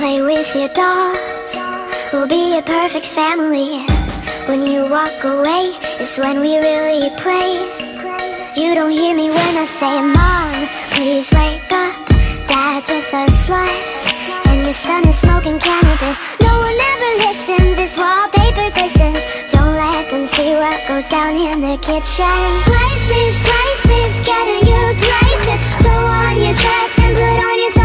Play with your dolls, we'll be a perfect family. When you walk away, it's when we really play. You don't hear me when I say, Mom, please wake up. Dad's with a slut, and your son is smoking cannabis. No one ever listens, this wallpaper glistens. Don't let them see what goes down in the kitchen. Places, places, get in your places. Throw on your dress put on your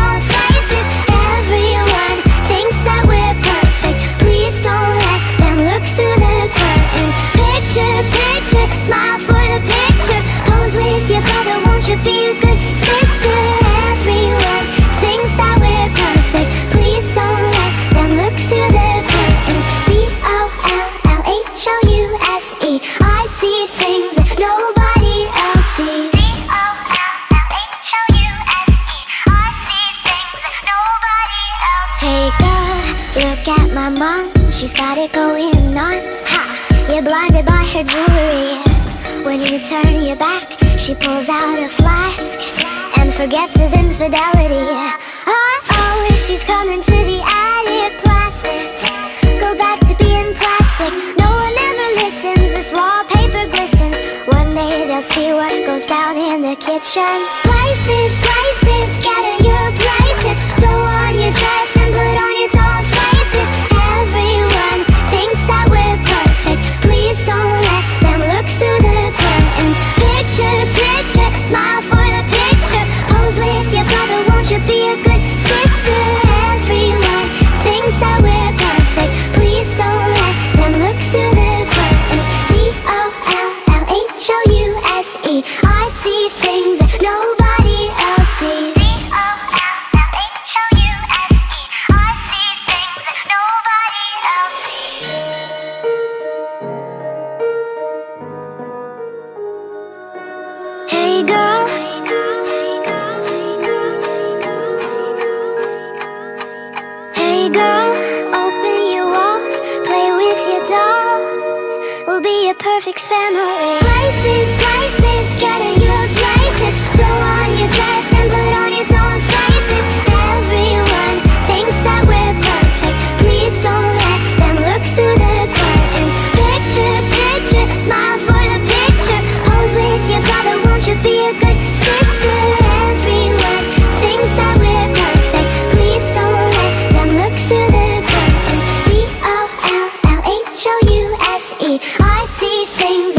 look at my mom. She's got it going on. Ha! You're blinded by her jewelry. When you turn your back, she pulls out a flask and forgets his infidelity. Oh, oh, she's coming to the attic. Plastic, go back to being plastic. No one ever listens. This wallpaper glistens. One day they'll see what goes down in the kitchen. Places, places, get in brother, be a perfect family. Places, places, get Things.